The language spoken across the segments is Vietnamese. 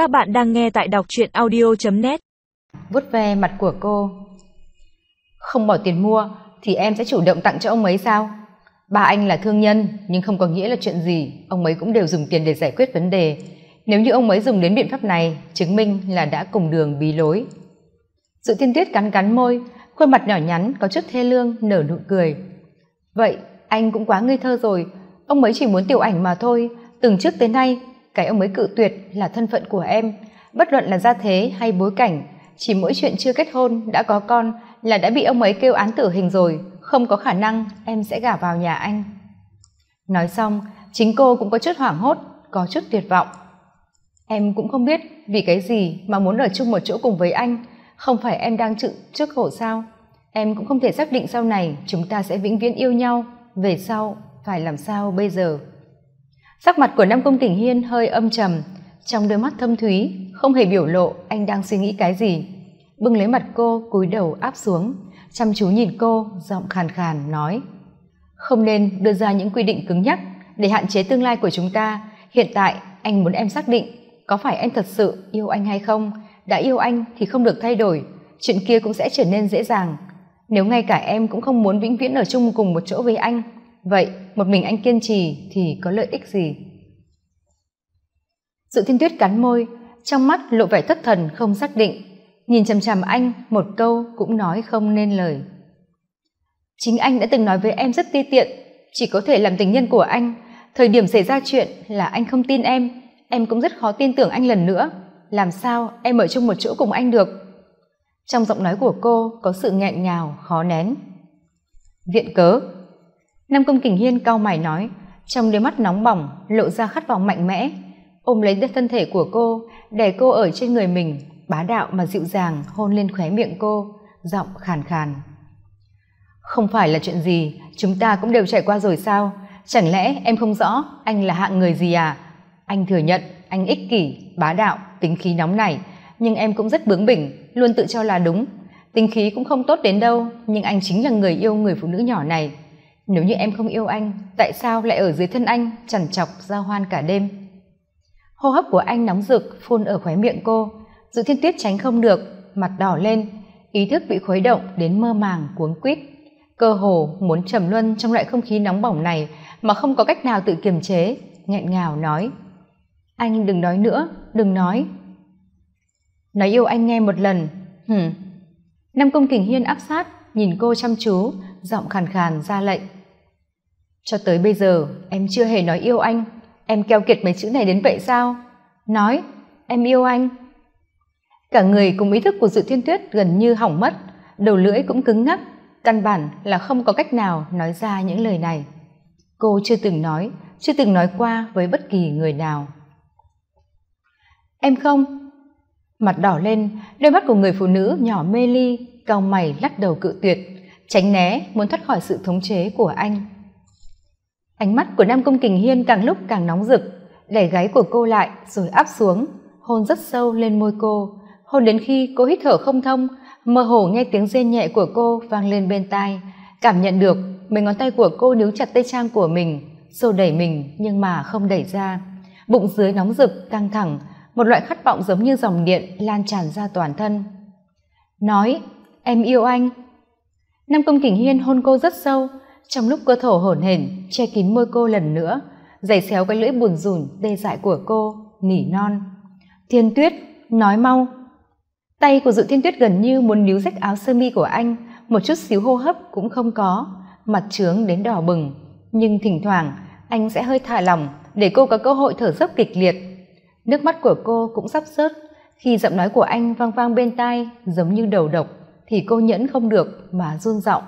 Các bạn đang nghe tại đọc truyện audio.net vút ve mặt của cô. Không bỏ tiền mua thì em sẽ chủ động tặng cho ông ấy sao? Ba anh là thương nhân, nhưng không có nghĩa là chuyện gì. Ông ấy cũng đều dùng tiền để giải quyết vấn đề. Nếu như ông ấy dùng đến biện pháp này, chứng minh là đã cùng đường bí lối. Dự tiên tuyết cắn cắn môi, khuôn mặt nhỏ nhắn, có chút thê lương, nở nụ cười. Vậy, anh cũng quá ngây thơ rồi. Ông ấy chỉ muốn tiểu ảnh mà thôi. Từng trước tới nay cái ông ấy cự tuyệt là thân phận của em. Bất luận là gia thế hay bối cảnh, chỉ mỗi chuyện chưa kết hôn, đã có con là đã bị ông ấy kêu án tử hình rồi. Không có khả năng em sẽ gả vào nhà anh. Nói xong, chính cô cũng có chút hoảng hốt, có chút tuyệt vọng. Em cũng không biết vì cái gì mà muốn ở chung một chỗ cùng với anh. Không phải em đang chịu trước khổ sao? Em cũng không thể xác định sau này chúng ta sẽ vĩnh viễn yêu nhau. Về sau, phải làm sao bây giờ? Sắc mặt của nam công tỉnh hiên hơi âm trầm. Trong đôi mắt thâm thúy, không hề biểu lộ anh đang suy nghĩ cái gì. Bưng lấy mặt cô, cúi đầu áp xuống. Chăm chú nhìn cô, giọng khàn khàn, nói, không nên đưa ra những quy định cứng nhắc để hạn chế tương lai của chúng ta. Hiện tại, anh muốn em xác định có phải em thật sự yêu anh hay không. Đã yêu anh thì không được thay đổi. Chuyện kia cũng sẽ trở nên dễ dàng. Nếu ngay cả em cũng không muốn vĩnh viễn ở chung cùng một chỗ với anh vậy, một mình anh kiên trì thì có lợi ích gì? Dự thiên tuyết cắn môi, trong mắt lộ vẻ thất thần không xác định. Nhìn chằm chằm anh, một câu cũng nói không nên lời. Chính anh đã từng nói với em rất ti tiện, chỉ có thể làm tình nhân của anh. Thời điểm xảy ra chuyện là anh không tin em em cũng rất khó tin tưởng anh lần nữa. Làm sao em ở chung một chỗ cùng anh được? Trong giọng nói của cô có sự nghẹn ngào, khó nén. Viện cớ nam công kình hiên cau mày nói, trong đôi mắt nóng bỏng, lộ ra khát vọng mạnh mẽ. Ôm lấy thân thể của cô đè cô ở trên người mình, bá đạo mà dịu dàng, hôn lên khóe miệng cô, giọng khàn khàn. Không phải là chuyện gì, chúng ta cũng đều trải qua rồi sao? Chẳng lẽ em không rõ anh là hạng người gì à? Anh thừa nhận, anh ích kỷ, bá đạo, tính khí nóng này. Nhưng em cũng rất bướng bỉnh, luôn tự cho là đúng. Tính khí cũng không tốt đến đâu, nhưng anh chính là người yêu người phụ nữ nhỏ này nếu như em không yêu anh, tại sao lại ở dưới thân anh, chằn chọc, giao hoan cả đêm? Hô hấp của anh nóng rực, phun ở khóe miệng cô. Dự thiên tuyết tránh không được, mặt đỏ lên, ý thức bị khuấy động đến mơ màng, cuống quýt. Cơ hồ muốn trầm luân trong loại không khí nóng bỏng này mà không có cách nào tự kiềm chế, nghẹn ngào nói. Anh đừng nói nữa, đừng nói. Nói yêu anh nghe một lần, hừm. Nam công kình hiên áp sát, nhìn cô chăm chú, giọng khàn khàn ra lệnh cho tới bây giờ, em chưa hề nói yêu anh. Em keo kiệt mấy chữ này đến vậy sao? Nói, em yêu anh. Cả người cùng ý thức của dự thiên tuyết gần như hỏng mất, đầu lưỡi cũng cứng ngắc, căn bản là không có cách nào nói ra những lời này. Cô chưa từng nói, chưa từng nói qua với bất kỳ người nào. Em không? Mặt đỏ lên, đôi mắt của người phụ nữ nhỏ mê ly cau mày lắc đầu cự tuyệt, tránh né muốn thoát khỏi sự thống chế của anh ánh mắt của nam công kình hiên càng lúc càng nóng rực. Đẩy gáy của cô lại rồi áp xuống, hôn rất sâu lên môi cô. Hôn đến khi cô hít thở không thông, mơ hồ nghe tiếng rên nhẹ của cô vang lên bên tai. Cảm nhận được mấy ngón tay của cô níu chặt tay trang của mình, xô đẩy mình nhưng mà không đẩy ra. Bụng dưới nóng rực, căng thẳng, một loại khát vọng giống như dòng điện lan tràn ra toàn thân. Nói, em yêu anh. Nam công kình hiên hôn cô rất sâu trong lúc cơ thổ hổn hển, che kín môi cô lần nữa, giày xéo cái lưỡi buồn rùn tê dại của cô, nỉ non. Thiên tuyết, nói mau. Tay của dự thiên tuyết gần như muốn níu rách áo sơ mi của anh, một chút xíu hô hấp cũng không có, mặt trướng đến đỏ bừng. Nhưng thỉnh thoảng, anh sẽ hơi thả lỏng để cô có cơ hội thở dốc kịch liệt. Nước mắt của cô cũng sắp rớt khi giọng nói của anh vang vang bên tai giống như đầu độc, thì cô nhẫn không được mà run giọng.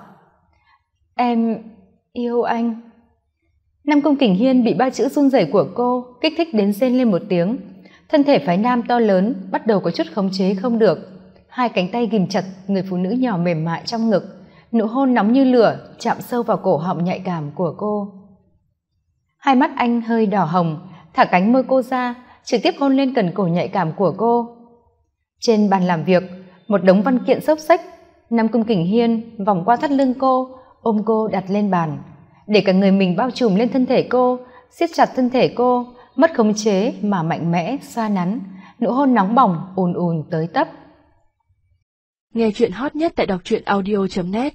Em yêu anh. Nam công kình hiên bị ba chữ run rẩy của cô kích thích đến rên lên một tiếng. Thân thể phái nam to lớn bắt đầu có chút khống chế không được. Hai cánh tay ghìm chặt, người phụ nữ nhỏ mềm mại trong ngực. Nụ hôn nóng như lửa chạm sâu vào cổ họng nhạy cảm của cô. Hai mắt anh hơi đỏ hồng, thả cánh môi cô ra, trực tiếp hôn lên cần cổ nhạy cảm của cô. Trên bàn làm việc, một đống văn kiện xốc xách nam cung kình hiên vòng qua thắt lưng cô ôm cô đặt lên bàn. Để cả người mình bao trùm lên thân thể cô, siết chặt thân thể cô, mất khống chế mà mạnh mẽ xoa nắn, nụ hôn nóng bỏng ùn ùn tới tấp. Nghe chuyện hot nhất tại đọc truyện audio net.